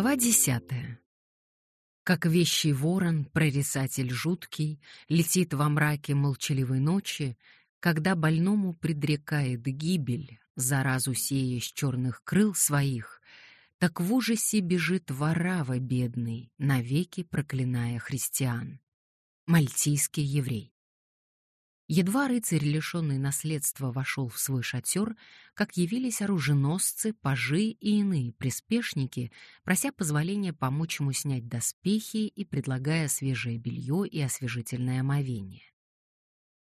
Глава десятая. Как вещий ворон, прорисатель жуткий, Летит во мраке молчаливой ночи, Когда больному предрекает гибель, Заразу сея с черных крыл своих, Так в ужасе бежит ворава бедный, Навеки проклиная христиан. Мальтийский еврей. Едва рыцарь, лишенный наследства, вошел в свой шатер, как явились оруженосцы, пажи и иные приспешники, прося позволения помочь ему снять доспехи и предлагая свежее белье и освежительное омовение.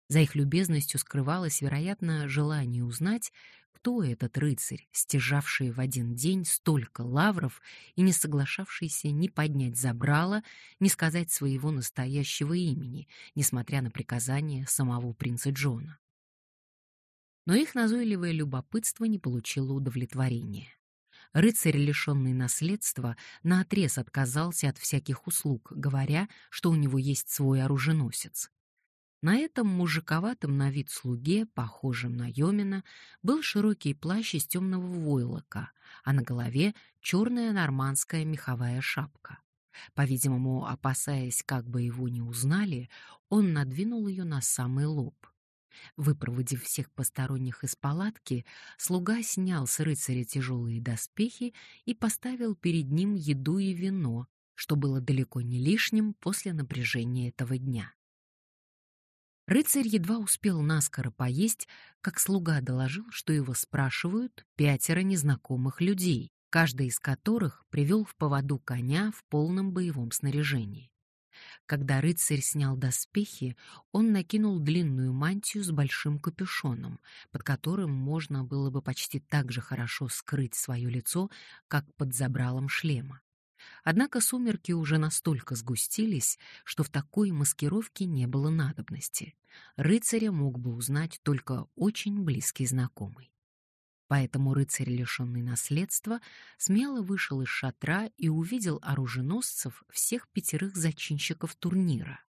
За их любезностью скрывалось, вероятно, желание узнать, кто этот рыцарь, стяжавший в один день столько лавров и не соглашавшийся ни поднять забрало, ни сказать своего настоящего имени, несмотря на приказание самого принца Джона. Но их назойливое любопытство не получило удовлетворения. Рыцарь, лишенный наследства, наотрез отказался от всяких услуг, говоря, что у него есть свой оруженосец. На этом мужиковатом на вид слуге, похожем на Йомина, был широкий плащ из темного войлока, а на голове черная нормандская меховая шапка. По-видимому, опасаясь, как бы его не узнали, он надвинул ее на самый лоб. Выпроводив всех посторонних из палатки, слуга снял с рыцаря тяжелые доспехи и поставил перед ним еду и вино, что было далеко не лишним после напряжения этого дня. Рыцарь едва успел наскоро поесть, как слуга доложил, что его спрашивают пятеро незнакомых людей, каждый из которых привел в поводу коня в полном боевом снаряжении. Когда рыцарь снял доспехи, он накинул длинную мантию с большим капюшоном, под которым можно было бы почти так же хорошо скрыть свое лицо, как под забралом шлема. Однако сумерки уже настолько сгустились, что в такой маскировке не было надобности. Рыцаря мог бы узнать только очень близкий знакомый. Поэтому рыцарь, лишенный наследства, смело вышел из шатра и увидел оруженосцев всех пятерых зачинщиков турнира.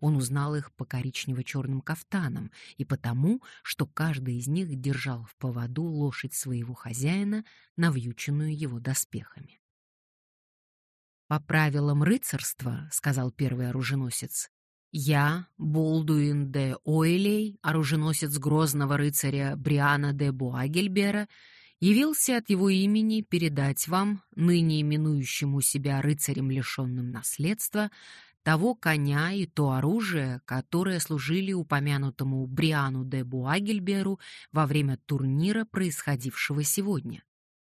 Он узнал их по коричнево-черным кафтанам и потому, что каждый из них держал в поводу лошадь своего хозяина, навьюченную его доспехами. «По правилам рыцарства, — сказал первый оруженосец, — я, Болдуин де Ойлей, оруженосец грозного рыцаря Бриана де Буагельбера, явился от его имени передать вам, ныне именующему себя рыцарем, лишенным наследства, того коня и то оружие, которое служили упомянутому Бриану де Буагельберу во время турнира, происходившего сегодня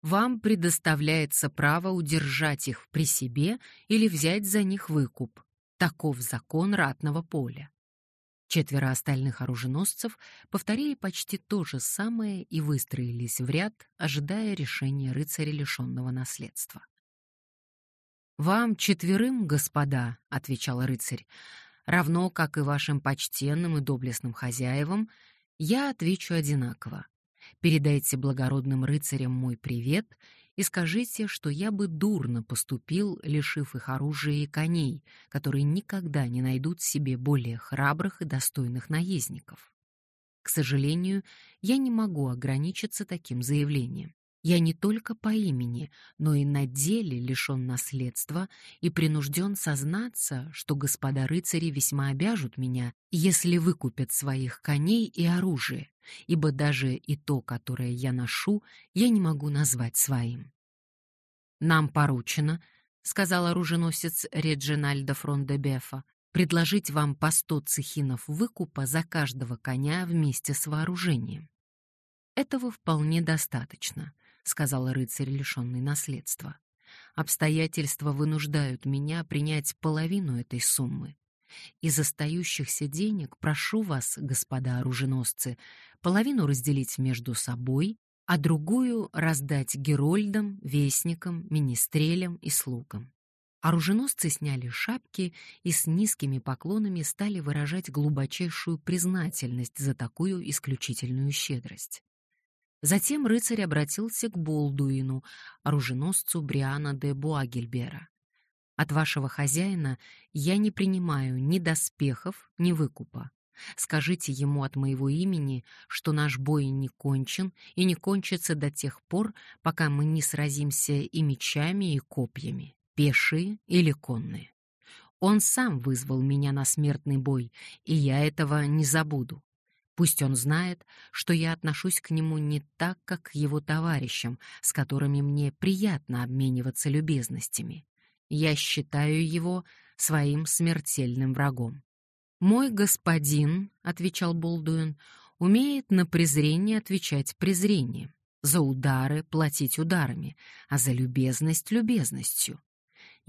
вам предоставляется право удержать их при себе или взять за них выкуп. Таков закон ратного поля. Четверо остальных оруженосцев повторили почти то же самое и выстроились в ряд, ожидая решения рыцаря, лишенного наследства. «Вам четверым, господа», — отвечал рыцарь, — «равно как и вашим почтенным и доблестным хозяевам, я отвечу одинаково. Передайте благородным рыцарям мой привет и скажите, что я бы дурно поступил, лишив их оружия и коней, которые никогда не найдут себе более храбрых и достойных наездников. К сожалению, я не могу ограничиться таким заявлением. Я не только по имени, но и на деле лишен наследства и принужден сознаться, что господа рыцари весьма обяжут меня, если выкупят своих коней и оружие, ибо даже и то, которое я ношу, я не могу назвать своим. «Нам поручено», — сказал оруженосец Реджинальдо Фрондебефа, «предложить вам по сто цехинов выкупа за каждого коня вместе с вооружением. Этого вполне достаточно сказал рыцарь, лишенный наследства. Обстоятельства вынуждают меня принять половину этой суммы. Из остающихся денег прошу вас, господа оруженосцы, половину разделить между собой, а другую раздать герольдам, вестникам, министрелям и слугам. Оруженосцы сняли шапки и с низкими поклонами стали выражать глубочайшую признательность за такую исключительную щедрость. Затем рыцарь обратился к Болдуину, оруженосцу Бриана де Буагельбера. «От вашего хозяина я не принимаю ни доспехов, ни выкупа. Скажите ему от моего имени, что наш бой не кончен и не кончится до тех пор, пока мы не сразимся и мечами, и копьями. пешие или конные. Он сам вызвал меня на смертный бой, и я этого не забуду. Пусть он знает, что я отношусь к нему не так, как к его товарищам, с которыми мне приятно обмениваться любезностями. Я считаю его своим смертельным врагом. «Мой господин», — отвечал Болдуин, — «умеет на презрение отвечать презрением, за удары платить ударами, а за любезность — любезностью.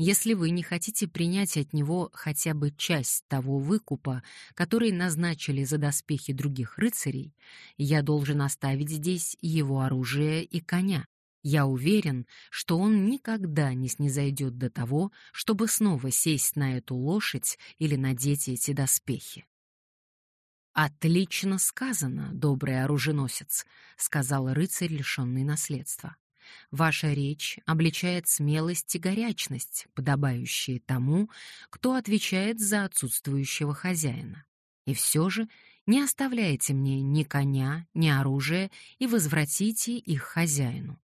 Если вы не хотите принять от него хотя бы часть того выкупа, который назначили за доспехи других рыцарей, я должен оставить здесь его оружие и коня. Я уверен, что он никогда не снизойдет до того, чтобы снова сесть на эту лошадь или надеть эти доспехи. «Отлично сказано, добрый оруженосец», — сказал рыцарь, лишенный наследства. Ваша речь обличает смелость и горячность, подобающие тому, кто отвечает за отсутствующего хозяина. И все же не оставляйте мне ни коня, ни оружия и возвратите их хозяину.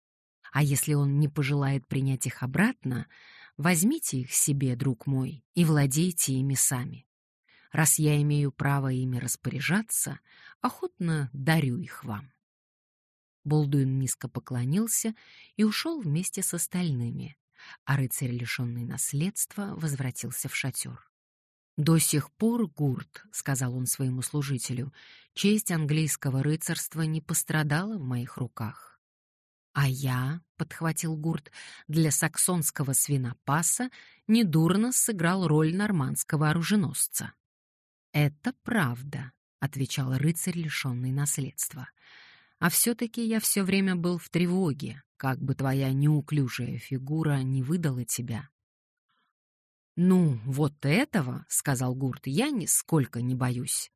А если он не пожелает принять их обратно, возьмите их себе, друг мой, и владейте ими сами. Раз я имею право ими распоряжаться, охотно дарю их вам. Болдуин низко поклонился и ушел вместе с остальными, а рыцарь, лишенный наследства, возвратился в шатер. «До сих пор, Гурт, — сказал он своему служителю, — честь английского рыцарства не пострадала в моих руках. А я, — подхватил Гурт, — для саксонского свинопаса недурно сыграл роль нормандского оруженосца. «Это правда», — отвечал рыцарь, лишенный наследства. А все-таки я все время был в тревоге, как бы твоя неуклюжая фигура не выдала тебя. «Ну, вот этого, — сказал Гурт, — я нисколько не боюсь.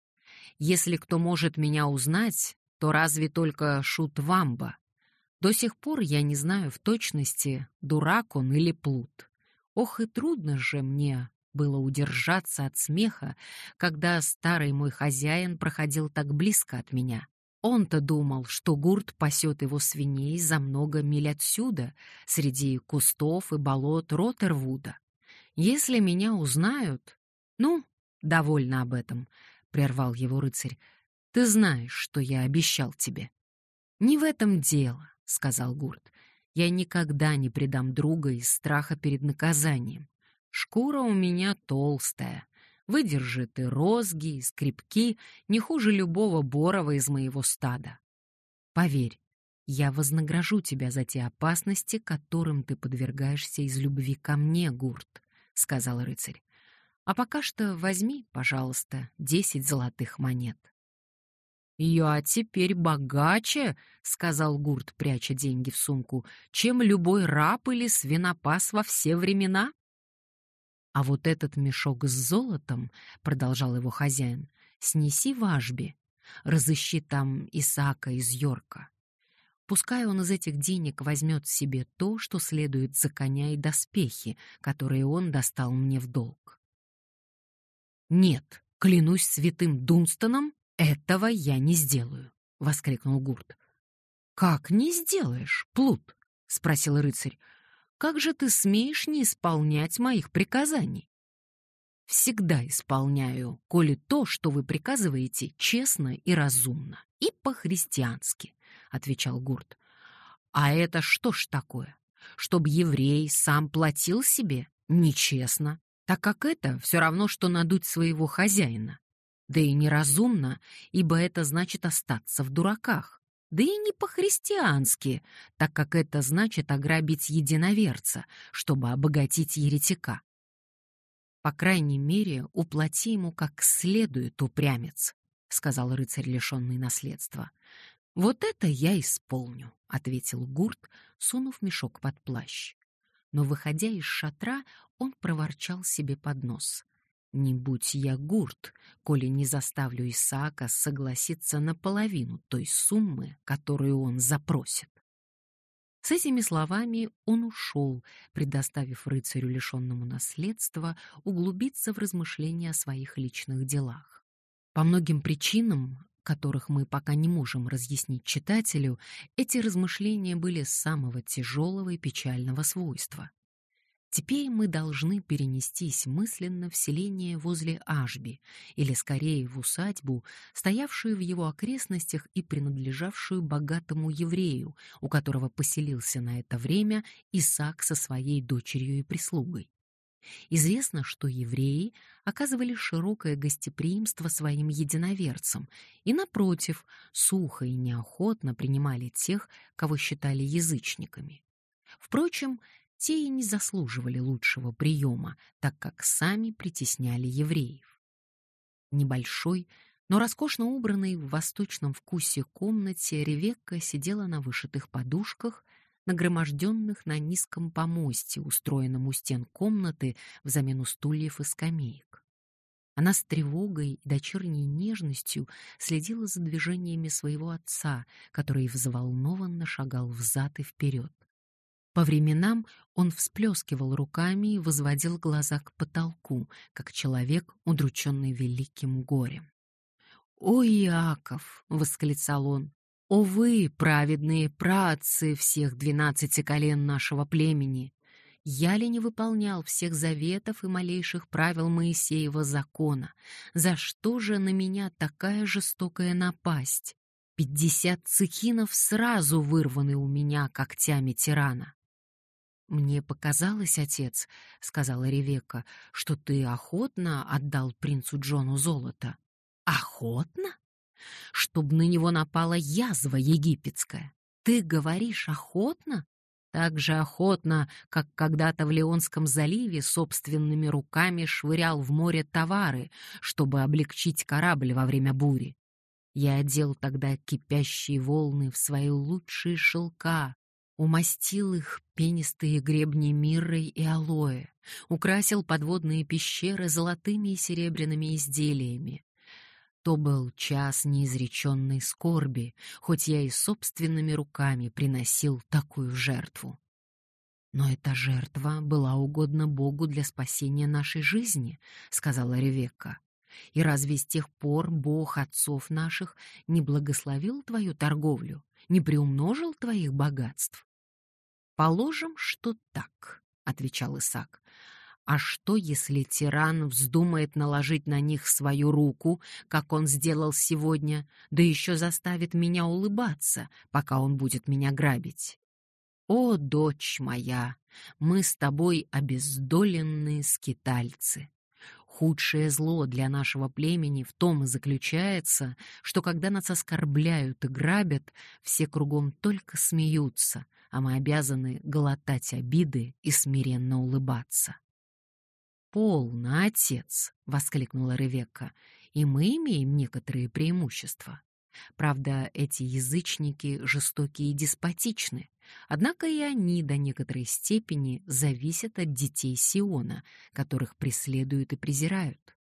Если кто может меня узнать, то разве только Шут Вамба. До сих пор я не знаю в точности, дурак он или плут. Ох, и трудно же мне было удержаться от смеха, когда старый мой хозяин проходил так близко от меня. Он-то думал, что гурт пасет его свиней за много миль отсюда, среди кустов и болот Роттервуда. Если меня узнают... Ну, довольно об этом, — прервал его рыцарь. Ты знаешь, что я обещал тебе. Не в этом дело, — сказал Гурт. Я никогда не предам друга из страха перед наказанием. Шкура у меня толстая, выдержит и розги, и скрипки, не хуже любого борова из моего стада. Поверь, я вознагражу тебя за те опасности, которым ты подвергаешься из любви ко мне, Гурт, — сказал рыцарь. А пока что возьми, пожалуйста, десять золотых монет. «Я теперь богаче», — сказал Гурт, пряча деньги в сумку, «чем любой раб или свинопас во все времена». А вот этот мешок с золотом, продолжал его хозяин, снеси в Ашби, разыщи там Исаака из Йорка. Пускай он из этих денег возьмет себе то, что следует за коня и доспехи, которые он достал мне в долг. «Нет, клянусь святым Дунстоном, этого я не сделаю», — воскликнул Гурт. «Как не сделаешь, Плут?» — спросил рыцарь. Как же ты смеешь не исполнять моих приказаний? Всегда исполняю, коли то, что вы приказываете, честно и разумно, и по-христиански, отвечал Гурт. А это что ж такое? Чтоб еврей сам платил себе? Нечестно, так как это все равно, что надуть своего хозяина. Да и неразумно, ибо это значит остаться в дураках да и не по-христиански, так как это значит ограбить единоверца, чтобы обогатить еретика. По крайней мере, уплати ему как следует, упрямец, сказал рыцарь, лишенный наследства. Вот это я исполню, ответил Гурт, сунув мешок под плащ. Но выходя из шатра, он проворчал себе под нос: не будь я гурт, коли не заставлю Исаака согласиться на половину той суммы, которую он запросит. С этими словами он ушел, предоставив рыцарю, лишенному наследства, углубиться в размышления о своих личных делах. По многим причинам, которых мы пока не можем разъяснить читателю, эти размышления были самого тяжелого и печального свойства. Теперь мы должны перенестись мысленно в селение возле Ашби, или скорее в усадьбу, стоявшую в его окрестностях и принадлежавшую богатому еврею, у которого поселился на это время Исаак со своей дочерью и прислугой. Известно, что евреи оказывали широкое гостеприимство своим единоверцам и, напротив, сухо и неохотно принимали тех, кого считали язычниками. Впрочем, те и не заслуживали лучшего приема, так как сами притесняли евреев. Небольшой, но роскошно убранной в восточном вкусе комнате Ревекка сидела на вышитых подушках, нагроможденных на низком помосте, устроенном у стен комнаты в замену стульев и скамеек. Она с тревогой и дочерней нежностью следила за движениями своего отца, который взволнованно шагал взад и вперед. По временам он всплескивал руками и возводил глаза к потолку, как человек, удрученный великим горем. «О, Иаков!» — восклицал он. «О вы, праведные праотцы всех двенадцати колен нашего племени! Я ли не выполнял всех заветов и малейших правил Моисеева закона? За что же на меня такая жестокая напасть? Пятьдесят цикинов сразу вырваны у меня когтями тирана. «Мне показалось, отец, — сказала Ревекка, — что ты охотно отдал принцу Джону золото». «Охотно? Чтоб на него напала язва египетская. Ты говоришь охотно? Так же охотно, как когда-то в Леонском заливе собственными руками швырял в море товары, чтобы облегчить корабль во время бури. Я одел тогда кипящие волны в свои лучшие шелка, умастил их пенистые гребни миррой и алоэ, украсил подводные пещеры золотыми и серебряными изделиями. То был час неизреченной скорби, хоть я и собственными руками приносил такую жертву. Но эта жертва была угодна Богу для спасения нашей жизни, сказала Ревекка. И разве с тех пор Бог отцов наших не благословил твою торговлю, не приумножил твоих богатств? Положим, что так, отвечал Исаак. А что, если тиран вздумает наложить на них свою руку, как он сделал сегодня, да еще заставит меня улыбаться, пока он будет меня грабить? О, дочь моя, мы с тобой обездоленные скитальцы. Худшее зло для нашего племени в том и заключается, что когда нас оскорбляют и грабят, все кругом только смеются, а мы обязаны глотать обиды и смиренно улыбаться. «Полно, отец!» — воскликнула Ревекка. «И мы имеем некоторые преимущества. Правда, эти язычники жестокие и деспотичны, однако и они до некоторой степени зависят от детей Сиона, которых преследуют и презирают.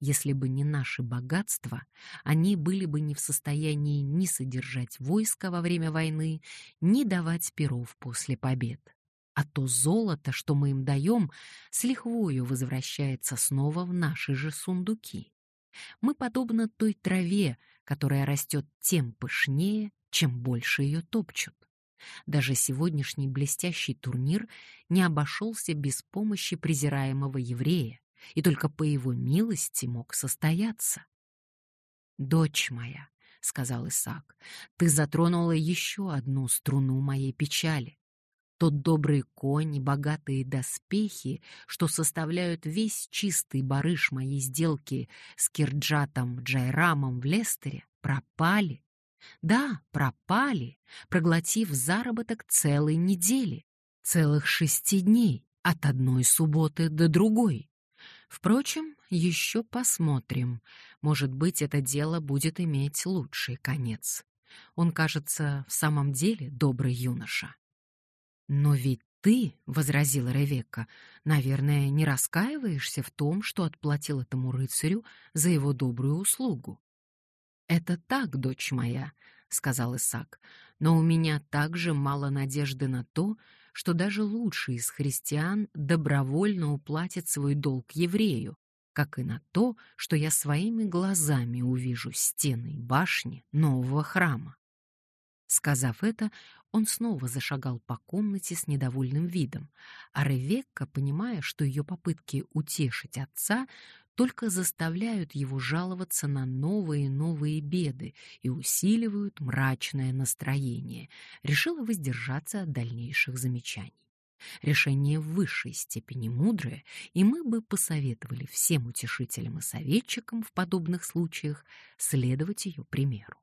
Если бы не наши богатства, они были бы не в состоянии ни содержать войско во время войны, ни давать перов после побед. А то золото, что мы им даем, с лихвою возвращается снова в наши же сундуки. Мы подобны той траве, которая растет тем пышнее, чем больше ее топчут. Даже сегодняшний блестящий турнир не обошелся без помощи презираемого еврея, и только по его милости мог состояться. «Дочь моя», — сказал Исаак, — «ты затронула еще одну струну моей печали. Тот добрый конь и богатые доспехи, что составляют весь чистый барыш моей сделки с Кирджатом Джайрамом в Лестере, пропали. Да, пропали, проглотив заработок целой недели, целых шести дней, от одной субботы до другой. Впрочем, еще посмотрим. Может быть, это дело будет иметь лучший конец. Он, кажется, в самом деле добрый юноша. «Но ведь ты, — возразила Ревекка, — наверное, не раскаиваешься в том, что отплатил этому рыцарю за его добрую услугу». «Это так, дочь моя», — сказал Исаак, — «но у меня также мало надежды на то, что даже лучший из христиан добровольно уплатит свой долг еврею, как и на то, что я своими глазами увижу стены и башни нового храма. Сказав это, он снова зашагал по комнате с недовольным видом, а Ревекка, понимая, что ее попытки утешить отца только заставляют его жаловаться на новые и новые беды и усиливают мрачное настроение, решила воздержаться от дальнейших замечаний. Решение в высшей степени мудрое, и мы бы посоветовали всем утешителям и советчикам в подобных случаях следовать ее примеру.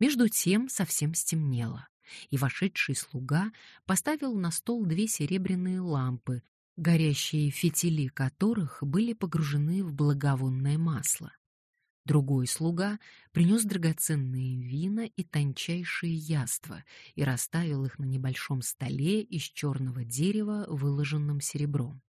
Между тем совсем стемнело, и вошедший слуга поставил на стол две серебряные лампы, горящие фитили которых были погружены в благовонное масло. Другой слуга принес драгоценные вина и тончайшие яства и расставил их на небольшом столе из черного дерева, выложенном серебром.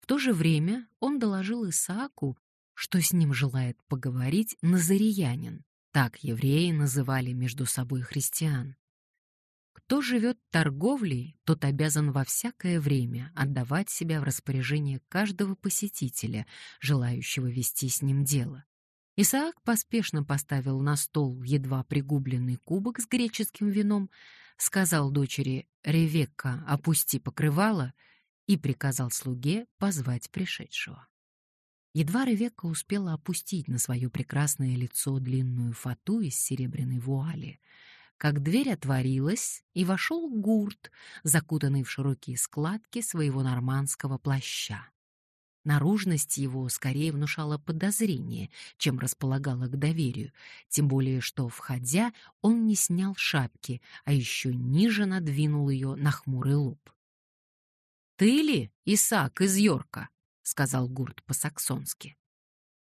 В то же время он доложил Исааку, что с ним желает поговорить назариянин, так евреи называли между собой христиан. Кто живет торговлей, тот обязан во всякое время отдавать себя в распоряжение каждого посетителя, желающего вести с ним дело. Исаак поспешно поставил на стол едва пригубленный кубок с греческим вином, сказал дочери «Ревекка, опусти покрывало» и приказал слуге позвать пришедшего. Едва Ревекка успела опустить на свое прекрасное лицо длинную фату из серебряной вуали, как дверь отворилась, и вошел гурт, закутанный в широкие складки своего нормандского плаща. Наружность его скорее внушала подозрение, чем располагала к доверию, тем более что, входя, он не снял шапки, а еще ниже надвинул ее на хмурый лоб. «Ты ли, Исаак из Йорка?» сказал Гурт по-саксонски.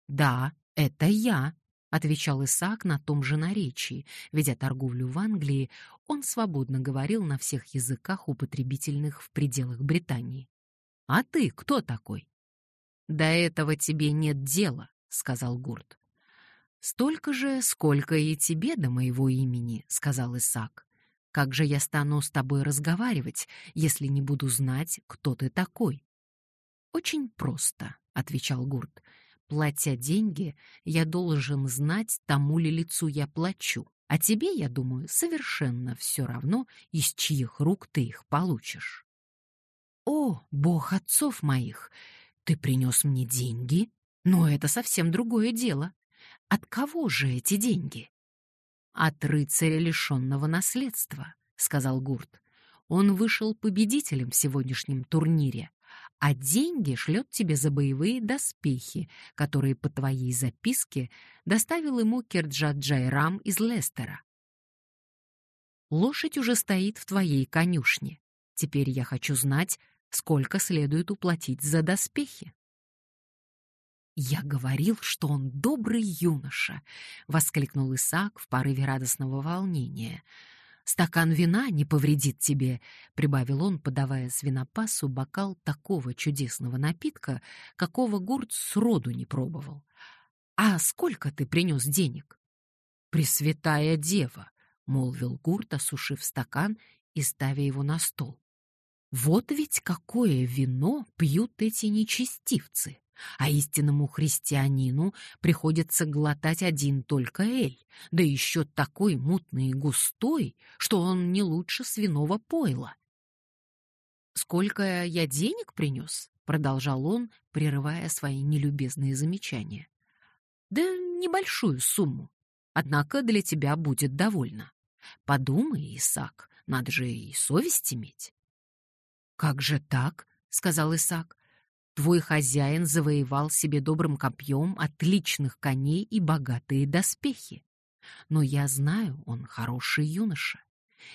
Да, это я, отвечал Исаак на том же наречии, ведя торговлю в Англии, он свободно говорил на всех языках, употребительных в пределах Британии. А ты кто такой? До этого тебе нет дела, сказал Гурт. Столько же, сколько и тебе до моего имени, сказал Исаак. Как же я стану с тобой разговаривать, если не буду знать, кто ты такой? Очень просто, отвечал Гурт. Платя деньги, я должен знать, тому ли лицу я плачу. А тебе, я думаю, совершенно все равно, из чьих рук ты их получишь. О, бог отцов моих, ты принес мне деньги? Но это совсем другое дело. От кого же эти деньги? От рыцаря, лишенного наследства, сказал Гурт. Он вышел победителем в сегодняшнем турнире, а деньги шлет тебе за боевые доспехи, которые по твоей записке доставил ему Керджат Джайрам из Лестера. Лошадь уже стоит в твоей конюшне. Теперь я хочу знать, сколько следует уплатить за доспехи. «Я говорил, что он добрый юноша!» — воскликнул Исаак в порыве радостного волнения — Стакан вина не повредит тебе, прибавил он, подавая свинопасу бокал такого чудесного напитка, какого Гурт сроду не пробовал. А сколько ты принес денег? Пресвятая дева, молвил Гурт, осушив стакан и ставя его на стол. Вот ведь какое вино пьют эти нечестивцы а истинному христианину приходится глотать один только эль, да еще такой мутный и густой, что он не лучше свиного пойла. «Сколько я денег принес?» — продолжал он, прерывая свои нелюбезные замечания. «Да небольшую сумму. Однако для тебя будет довольно. Подумай, Исаак, надо же и совесть иметь». «Как же так?» — сказал Исаак. Твой хозяин завоевал себе добрым копьем отличных коней и богатые доспехи. Но я знаю, он хороший юноша.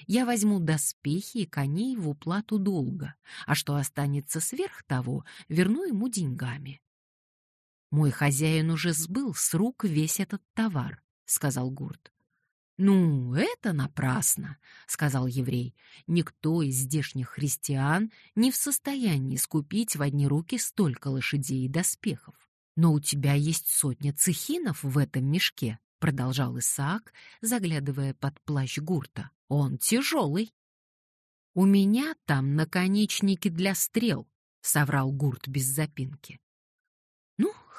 Я возьму доспехи и коней в уплату долга, а что останется сверх того, верну ему деньгами. Мой хозяин уже сбыл с рук весь этот товар, сказал Гурт. «Ну, это напрасно», — сказал еврей. «Никто из здешних христиан не в состоянии скупить в одни руки столько лошадей и доспехов. Но у тебя есть сотня цехинов в этом мешке», — продолжал Исаак, заглядывая под плащ гурта. «Он тяжелый». «У меня там наконечники для стрел», — соврал гурт без запинки.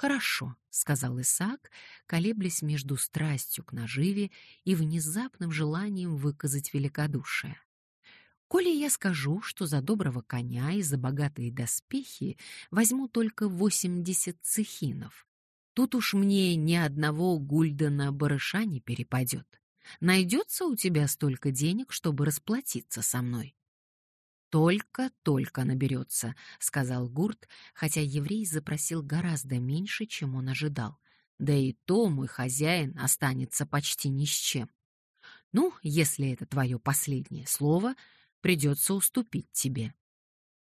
Хорошо, сказал Исаак, колеблясь между страстью к наживе и внезапным желанием выказать великодушие. Коли я скажу, что за доброго коня и за богатые доспехи возьму только восемьдесят цехинов, тут уж мне ни одного гульдена барыша не перепадет. Найдется у тебя столько денег, чтобы расплатиться со мной? Только-только наберется, сказал Гурт, хотя еврей запросил гораздо меньше, чем он ожидал. Да и то мой хозяин останется почти ни с чем. Ну, если это твое последнее слово, придется уступить тебе.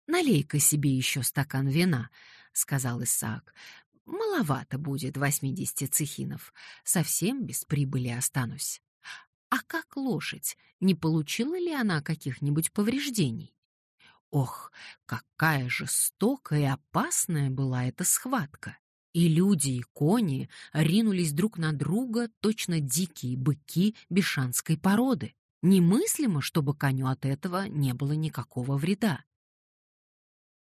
Налей-ка себе еще стакан вина, сказал Исаак. Маловато будет восьмидесяти цехинов. Совсем без прибыли останусь. А как лошадь? Не получила ли она каких-нибудь повреждений? Ох, какая жестокая и опасная была эта схватка! И люди, и кони ринулись друг на друга, точно дикие быки бешанской породы. Немыслимо, чтобы коню от этого не было никакого вреда.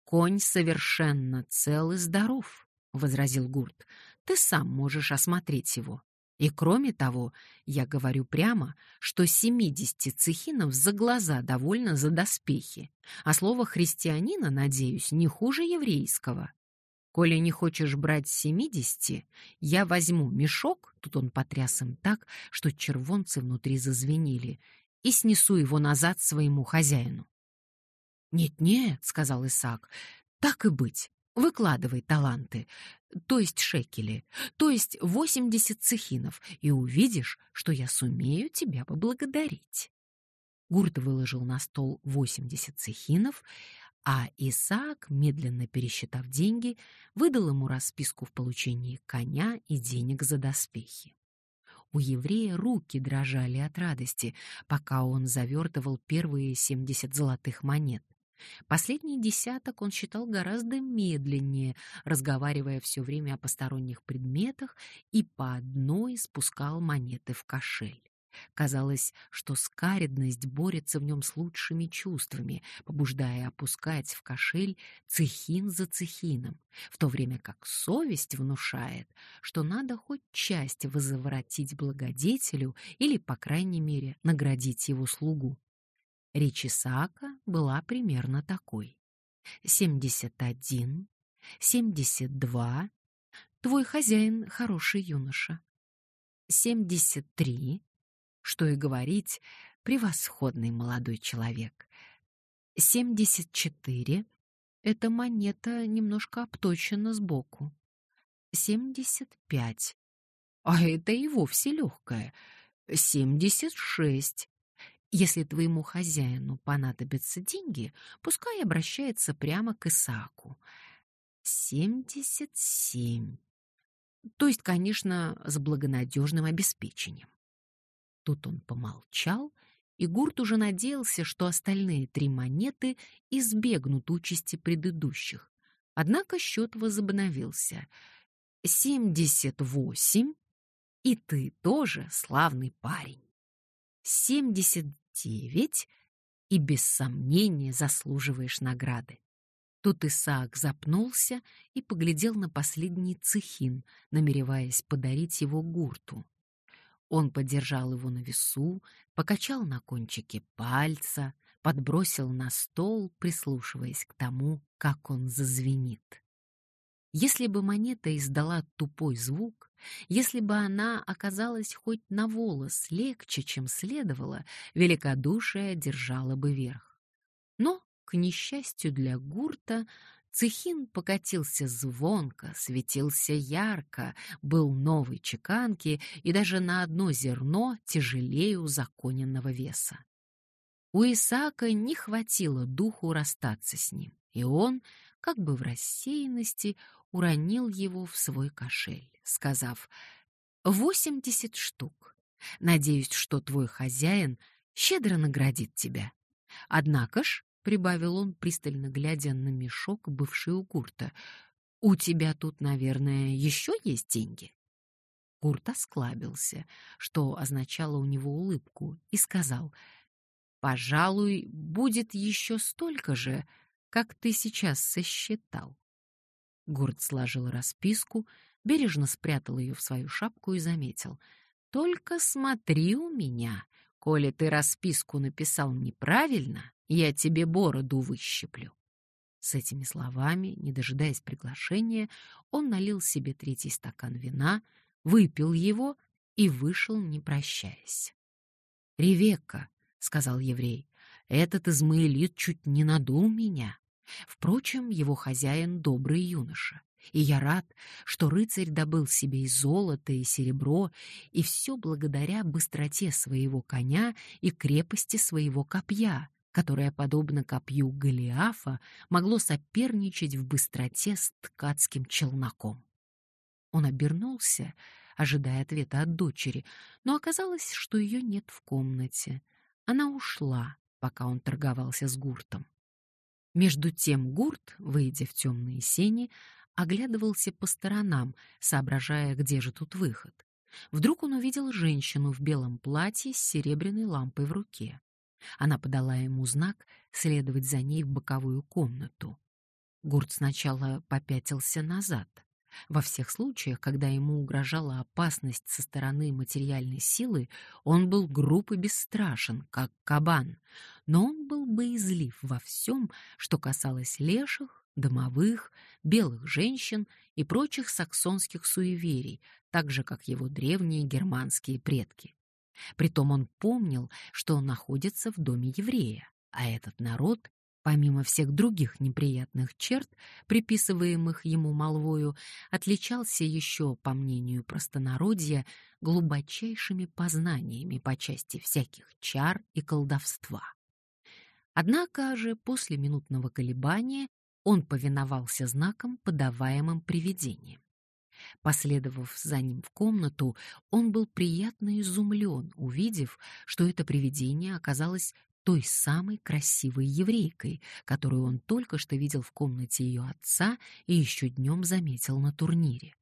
«Конь совершенно цел и здоров», — возразил Гурт. «Ты сам можешь осмотреть его. И кроме того, я говорю прямо, что 70 цехинов за глаза довольно за доспехи, а слово христианина, надеюсь, не хуже еврейского. Коли не хочешь брать 70, я возьму мешок, тут он потряс им так, что червонцы внутри зазвенели, и снесу его назад своему хозяину. «Нет-нет», — сказал Исаак, — «так и быть. Выкладывай таланты, то есть шекели, то есть 80 цехинов, и увидишь, что я сумею тебя поблагодарить. Гурт выложил на стол 80 цехинов, а Исаак, медленно пересчитав деньги, выдал ему расписку в получении коня и денег за доспехи. У еврея руки дрожали от радости, пока он завертывал первые 70 золотых монет. Последний десяток он считал гораздо медленнее, разговаривая все время о посторонних предметах и по одной спускал монеты в кошель. Казалось, что скаредность борется в нем с лучшими чувствами, побуждая опускать в кошель цехин за цехином, в то время как совесть внушает, что надо хоть часть возвратить благодетелю или, по крайней мере, наградить его слугу. Речь Исаака была примерно такой. «Семьдесят один, семьдесят два, твой хозяин хороший юноша. Семьдесят три, что и говорить, превосходный молодой человек. Семьдесят четыре, эта монета немножко обточена сбоку. Семьдесят пять, а это и вовсе легкая. Семьдесят шесть, если твоему хозяину понадобятся деньги, пускай обращается прямо к Исааку. Семьдесят семь. То есть, конечно, с благонадежным обеспечением. Тут он помолчал, и Гурт уже надеялся, что остальные три монеты избегнут участи предыдущих. Однако счет возобновился. Семьдесят восемь, и ты тоже славный парень. Семьдесят девять и без сомнения заслуживаешь награды. Тут Исаак запнулся и поглядел на последний цехин, намереваясь подарить его гурту. Он подержал его на весу, покачал на кончике пальца, подбросил на стол, прислушиваясь к тому, как он зазвенит. Если бы монета издала тупой звук, если бы она оказалась хоть на волос легче, чем следовало, великодушие держало бы верх. Но, к несчастью для гурта, Цехин покатился звонко, светился ярко, был новой чеканки и даже на одно зерно тяжелее узаконенного веса. У Исаака не хватило духу расстаться с ним, и он, как бы в рассеянности, уронил его в свой кошель, сказав «Восемьдесят штук. Надеюсь, что твой хозяин щедро наградит тебя. Однако ж, — прибавил он, пристально глядя на мешок, бывший у Гурта, — у тебя тут, наверное, еще есть деньги?» Гурт осклабился, что означало у него улыбку, и сказал, «Пожалуй, будет еще столько же, как ты сейчас сосчитал». Гурт сложил расписку, бережно спрятал ее в свою шапку и заметил. «Только смотри у меня. Коли ты расписку написал неправильно, я тебе бороду выщеплю». С этими словами, не дожидаясь приглашения, он налил себе третий стакан вина, выпил его и вышел, не прощаясь. «Ревекка», — сказал еврей, — «этот измаилит чуть не надул меня. Впрочем, его хозяин — добрый юноша, и я рад, что рыцарь добыл себе и золото, и серебро, и все благодаря быстроте своего коня и крепости своего копья, которое, подобно копью Голиафа, могло соперничать в быстроте с ткацким челноком. Он обернулся, ожидая ответа от дочери, но оказалось, что ее нет в комнате. Она ушла, пока он торговался с гуртом. Между тем гурт, выйдя в темные сени, оглядывался по сторонам, соображая, где же тут выход. Вдруг он увидел женщину в белом платье с серебряной лампой в руке. Она подала ему знак следовать за ней в боковую комнату. Гурт сначала попятился назад. Во всех случаях, когда ему угрожала опасность со стороны материальной силы, он был груб и бесстрашен, как кабан, но он был боязлив во всем, что касалось леших, домовых, белых женщин и прочих саксонских суеверий, так же, как его древние германские предки. Притом он помнил, что он находится в доме еврея, а этот народ, помимо всех других неприятных черт, приписываемых ему молвою, отличался еще, по мнению простонародья, глубочайшими познаниями по части всяких чар и колдовства. Однако же после минутного колебания он повиновался знакам, подаваемым привидением. Последовав за ним в комнату, он был приятно изумлен, увидев, что это привидение оказалось той самой красивой еврейкой, которую он только что видел в комнате ее отца и еще днем заметил на турнире.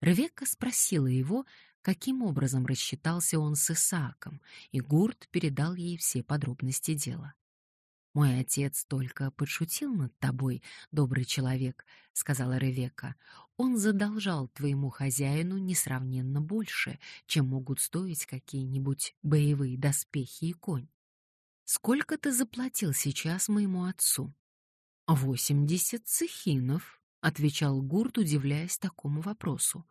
Ревекка спросила его, каким образом рассчитался он с Исааком, и Гурт передал ей все подробности дела. «Мой отец только подшутил над тобой, добрый человек», — сказала Ревека. «Он задолжал твоему хозяину несравненно больше, чем могут стоить какие-нибудь боевые доспехи и конь. Сколько ты заплатил сейчас моему отцу?» «Восемьдесят цехинов», — отвечал Гурт, удивляясь такому вопросу.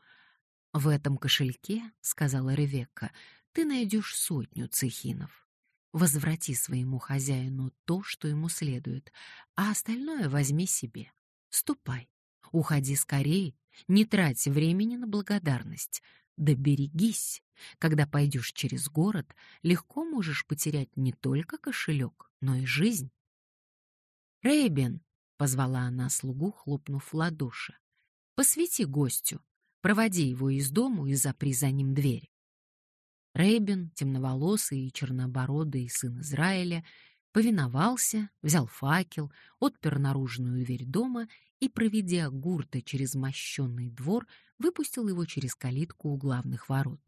«В этом кошельке, — сказала Ревекка, — ты найдешь сотню цехинов. Возврати своему хозяину то, что ему следует, а остальное возьми себе. Ступай. Уходи скорее, не трать времени на благодарность. Да берегись. Когда пойдешь через город, легко можешь потерять не только кошелек, но и жизнь. «Рейбен!» — позвала она слугу, хлопнув в ладоши. «Посвети гостю, проводи его из дому и запри за ним дверь». Рейбин, темноволосый и чернобородый сын Израиля, повиновался, взял факел, отпер наружную дверь дома и, проведя гурта через мощенный двор, выпустил его через калитку у главных ворот.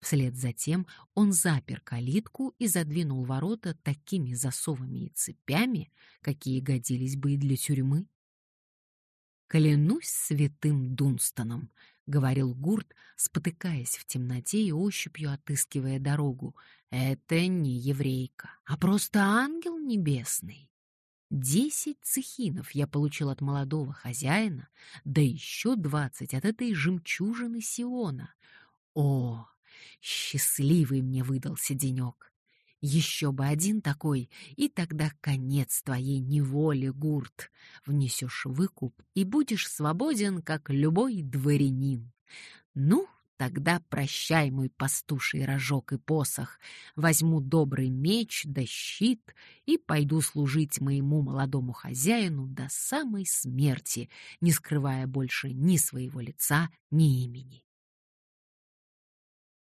Вслед за тем он запер калитку и задвинул ворота такими засовами и цепями, какие годились бы и для тюрьмы. «Клянусь святым Дунстоном», — говорил Гурт, спотыкаясь в темноте и ощупью отыскивая дорогу. «Это не еврейка, а просто ангел небесный. Десять цехинов я получил от молодого хозяина, да еще двадцать от этой жемчужины Сиона. О, счастливый мне выдался денек! Еще бы один такой, и тогда конец твоей неволе, Гурт. Внесешь выкуп и будешь свободен, как любой дворянин. Ну, тогда прощай мой пастуший рожок и посох. Возьму добрый меч да щит и пойду служить моему молодому хозяину до самой смерти, не скрывая больше ни своего лица, ни имени.